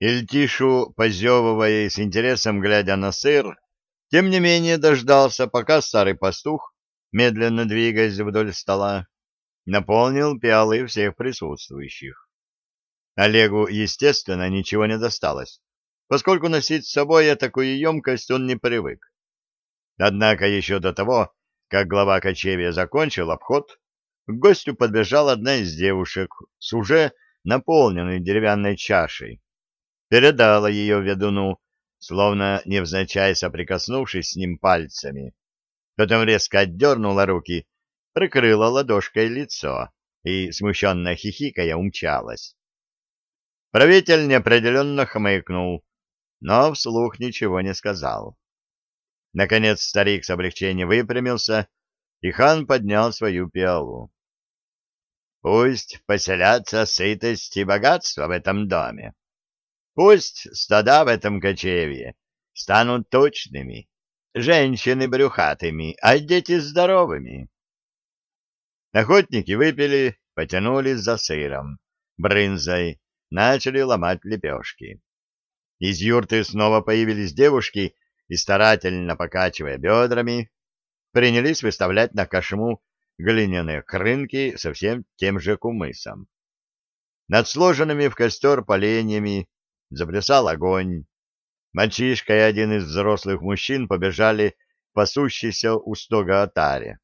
Ильтишу, позевывая и с интересом глядя на сыр, тем не менее дождался, пока старый пастух, медленно двигаясь вдоль стола, наполнил пиалы всех присутствующих. Олегу, естественно, ничего не досталось, поскольку носить с собой такую емкость он не привык. Однако еще до того, как глава кочевья закончил обход, к гостю подбежала одна из девушек с уже наполненной деревянной чашей. Передала ее ведуну, словно невзначай соприкоснувшись с ним пальцами. Потом резко отдернула руки, прикрыла ладошкой лицо и, смущенно хихикая, умчалась. Правитель неопределенно хмыкнул, но вслух ничего не сказал. Наконец старик с облегчением выпрямился, и хан поднял свою пиалу. Пусть поселятся сытость и богатство в этом доме. Пусть стада в этом кочевье станут точными, женщины брюхатыми, а дети здоровыми. Охотники выпили, потянулись за сыром, брынзой, начали ломать лепешки. Из юрты снова появились девушки и, старательно покачивая бедрами, принялись выставлять на кошму глиняные крынки со всем тем же кумысом. Над сложенными в костер поленьями заплясал огонь. Мальчишка и один из взрослых мужчин побежали пасущийся у стога отаре.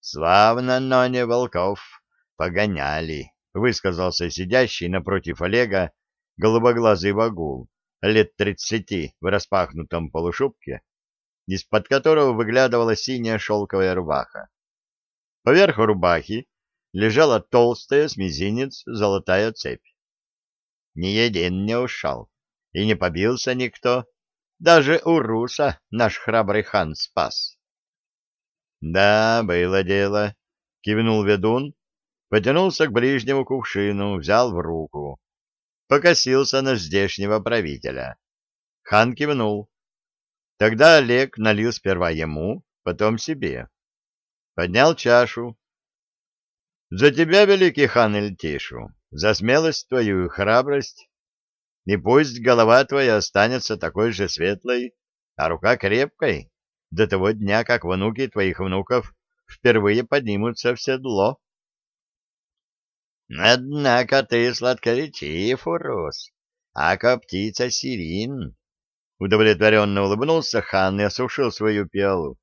«Славно, но не волков, погоняли», — высказался сидящий напротив Олега голубоглазый вагул лет тридцати в распахнутом полушубке, из-под которого выглядывала синяя шелковая рубаха. Поверх рубахи лежала толстая с мизинец золотая цепь. Ни един не ушел, и не побился никто. Даже у Руса наш храбрый хан спас. — Да, было дело, — кивнул ведун, потянулся к ближнему кувшину, взял в руку. Покосился на здешнего правителя. Хан кивнул. Тогда Олег налил сперва ему, потом себе поднял чашу. За тебя, великий хан Эльтишу, за смелость твою и храбрость, и пусть голова твоя останется такой же светлой, а рука крепкой, до того дня, как внуки твоих внуков впервые поднимутся в седло. Однако ты сладкоречив, Урус, ака птица Сирин. Удовлетворенно улыбнулся хан и осушил свою пиалу.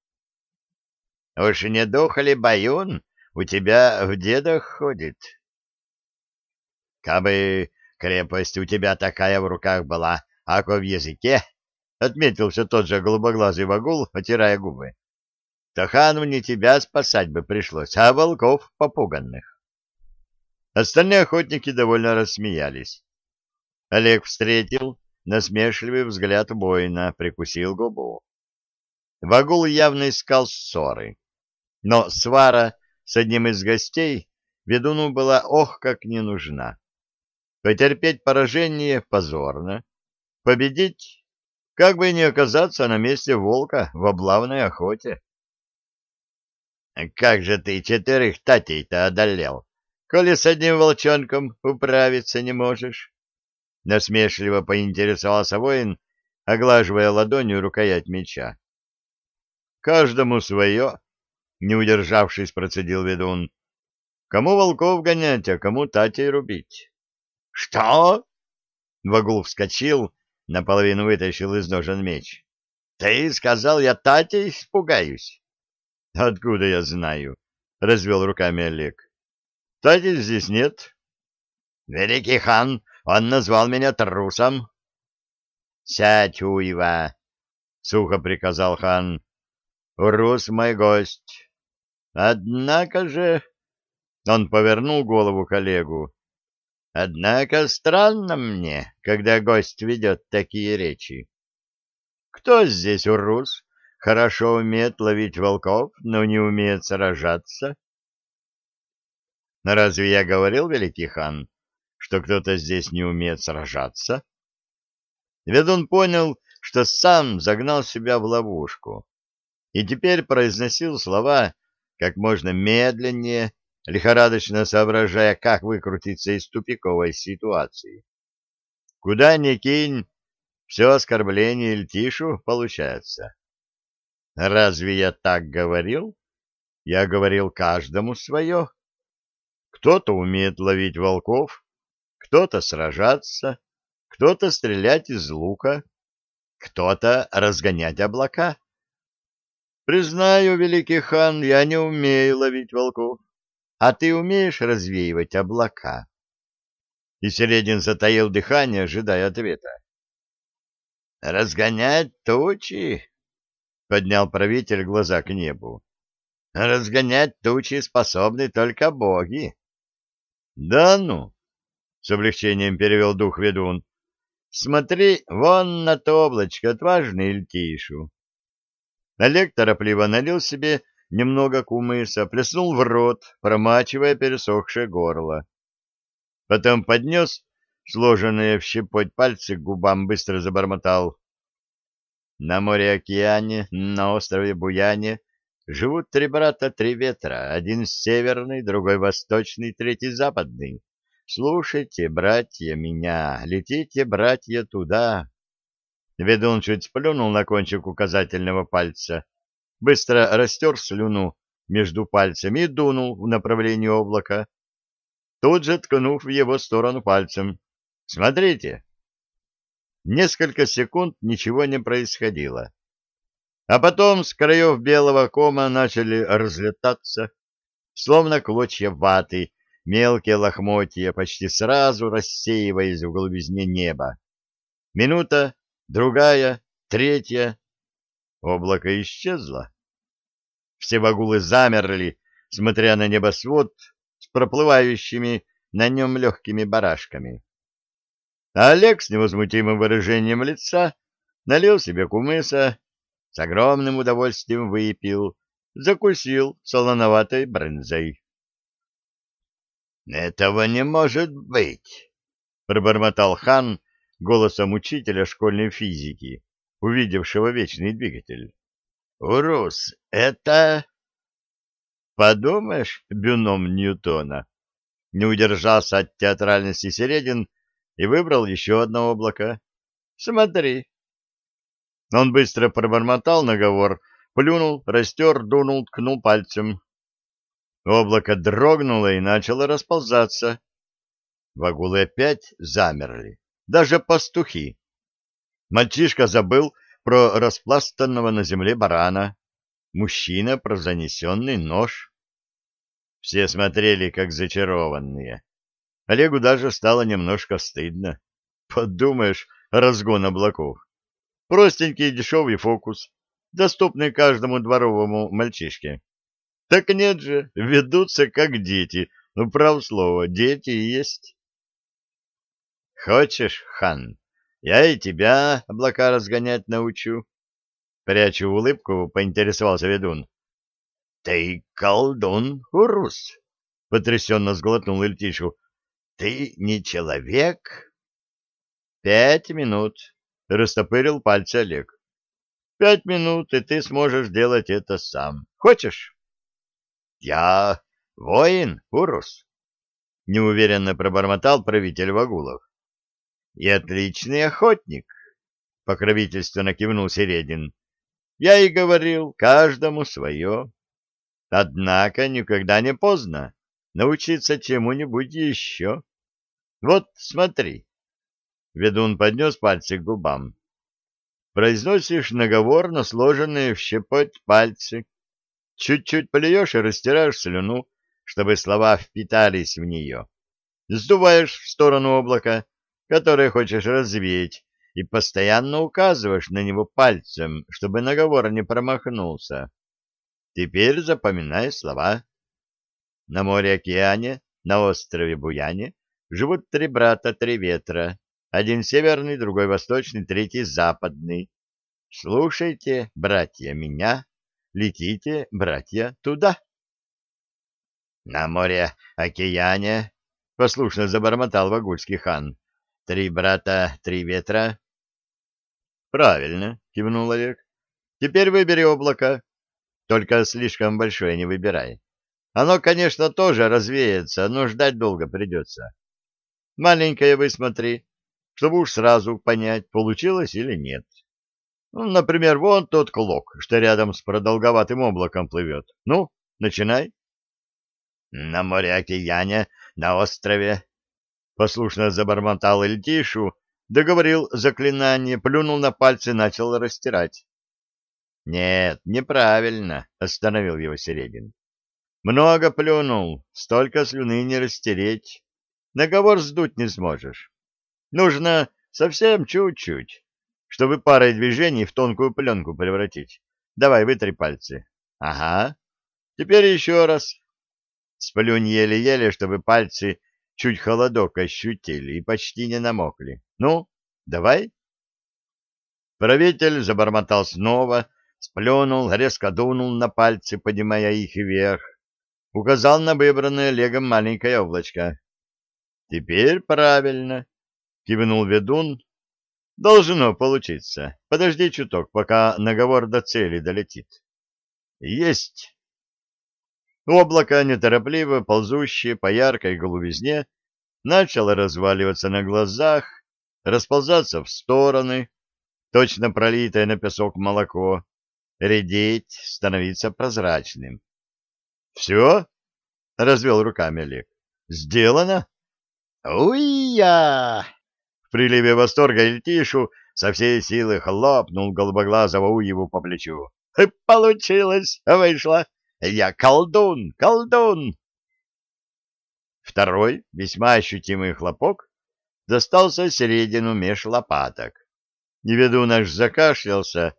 Уж не дух ли баюн у тебя в дедах ходит? Кабы крепость у тебя такая в руках была, ако в языке, — отметился тот же голубоглазый вагул, потирая губы, — то хану не тебя спасать бы пришлось, а волков попуганных. Остальные охотники довольно рассмеялись. Олег встретил насмешливый взгляд воина, прикусил губу. Вагул явно искал ссоры. Но свара с одним из гостей ведуну была ох как не нужна. Потерпеть поражение позорно, победить, как бы не оказаться на месте волка в облавной охоте. — Как же ты четырех татей-то одолел, коли с одним волчонком управиться не можешь? Насмешливо поинтересовался воин, оглаживая ладонью рукоять меча. — Каждому свое, не удержавшись, процедил ведун. Кому волков гонять, а кому татей рубить? — Что? — Вагул вскочил, наполовину вытащил из ножен меч. — Ты сказал, я татей испугаюсь? — Откуда я знаю? — развел руками Олег. — Татей здесь нет. — Великий хан, он назвал меня трусом. — Сядь, уйва! — сухо приказал хан. — Урус мой гость. Однако же... Он повернул голову коллегу. Однако странно мне, когда гость ведет такие речи. Кто здесь урус? Хорошо умеет ловить волков, но не умеет сражаться? Но разве я говорил, великий хан, что кто-то здесь не умеет сражаться? Ведун понял, что сам загнал себя в ловушку, и теперь произносил слова, как можно медленнее, лихорадочно соображая, как выкрутиться из тупиковой ситуации. Куда ни кинь, все оскорбление Ильтишу получается. Разве я так говорил? Я говорил каждому свое. Кто-то умеет ловить волков, кто-то сражаться, кто-то стрелять из лука, кто-то разгонять облака. Признаю, великий хан, я не умею ловить волков, а ты умеешь развеивать облака. И Середин затаил дыхание, ожидая ответа. «Разгонять тучи?» — поднял правитель глаза к небу. «Разгонять тучи способны только боги». «Да ну!» — с облегчением перевел дух ведун. «Смотри, вон на то облачко, отважный Ильтишу». Олег торопливо налил себе немного кумыса, плеснул в рот, промачивая пересохшее горло. Потом поднес сложенные в щепоть пальцы к губам, быстро забормотал. На море-океане, на острове Буяне живут три брата, три ветра, один северный, другой восточный, третий западный. Слушайте, братья, меня, летите, братья, туда. Ведун чуть сплюнул на кончик указательного пальца, быстро растер слюну между пальцами и дунул в направлении облака тут же ткнув в его сторону пальцем. «Смотрите!» Несколько секунд ничего не происходило. А потом с краев белого кома начали разлетаться, словно клочья ваты, мелкие лохмотья, почти сразу рассеиваясь в голубизне неба. Минута, другая, третья. Облако исчезло. Все вагулы замерли, смотря на небосвод, проплывающими на нем легкими барашками. А Олег с невозмутимым выражением лица налил себе кумыса, с огромным удовольствием выпил, закусил солоноватой брынзой. — Этого не может быть! — пробормотал хан голосом учителя школьной физики, увидевшего вечный двигатель. — Урус, это... Подумаешь, бюном Ньютона. Не удержался от театральности Середин и выбрал еще одно облако. Смотри. Он быстро пробормотал наговор, плюнул, растер, дунул, ткнул пальцем. Облако дрогнуло и начало расползаться. Вагулы опять замерли, даже пастухи. Мальчишка забыл про распластанного на земле барана, мужчина про занесенный нож. Все смотрели, как зачарованные. Олегу даже стало немножко стыдно. Подумаешь, разгон облаков. Простенький дешевый фокус, доступный каждому дворовому мальчишке. Так нет же, ведутся как дети. Ну, право слово, дети есть. Хочешь, хан, я и тебя облака разгонять научу? Прячу улыбку, поинтересовался ведун. — Ты колдун, Урус! — потрясенно сглотнул Ильтишу. — Ты не человек? — Пять минут, — растопырил пальцы Олег. — Пять минут, и ты сможешь делать это сам. Хочешь? — Я воин, Урус, — неуверенно пробормотал правитель Вагулов. — И отличный охотник, — покровительственно кивнул Середин. — Я и говорил, каждому свое. Однако никогда не поздно научиться чему-нибудь еще. Вот смотри. Ведун поднес пальцы к губам. Произносишь наговор на сложенные в щепоть пальцы. Чуть-чуть плюешь и растираешь слюну, чтобы слова впитались в нее. Сдуваешь в сторону облака, которое хочешь развеять, и постоянно указываешь на него пальцем, чтобы наговор не промахнулся. Теперь запоминай слова. На море-океане, на острове Буяне живут три брата, три ветра. Один северный, другой восточный, третий западный. Слушайте, братья, меня, летите, братья, туда. На море-океане, послушно забормотал Вагульский хан, три брата, три ветра. Правильно, кивнул Олег. Теперь выбери облако. Только слишком большое не выбирай. Оно, конечно, тоже развеется, но ждать долго придется. Маленькое высмотри, чтобы уж сразу понять, получилось или нет. Ну, например, вон тот клок, что рядом с продолговатым облаком плывет. Ну, начинай. На море океане, на острове. Послушно забормотал Эльтишу, договорил заклинание, плюнул на пальцы, начал растирать. Нет, неправильно, остановил его Середин. Много плюнул, столько слюны не растереть. Наговор сдуть не сможешь. Нужно совсем чуть-чуть, чтобы парой движений в тонкую пленку превратить. Давай, вытри пальцы. Ага. Теперь еще раз. Сплюнь еле-еле, чтобы пальцы чуть холодок ощутили и почти не намокли. Ну, давай. Правитель забормотал снова, сплюнул, резко дунул на пальцы, поднимая их вверх, указал на выбранное Олегом маленькое облачко. «Теперь правильно», — кивнул ведун. «Должно получиться. Подожди чуток, пока наговор до цели долетит». «Есть!» Облако, неторопливо ползущее по яркой голубизне, начало разваливаться на глазах, расползаться в стороны, точно пролитое на песок молоко, редеть, становиться прозрачным. «Все?» — развел руками Олег. «Сделано?» «Уй-я!» В приливе восторга Ильтишу со всей силы хлопнул голубоглазого Уеву по плечу. «Получилось! Вышло! Я колдун! Колдун!» Второй, весьма ощутимый хлопок, достался середину меж лопаток. Неведун аж закашлялся,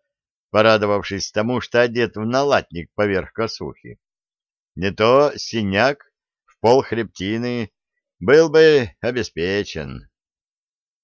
порадовавшись тому, что одет в налатник поверх косухи. Не то синяк в пол хребтины был бы обеспечен.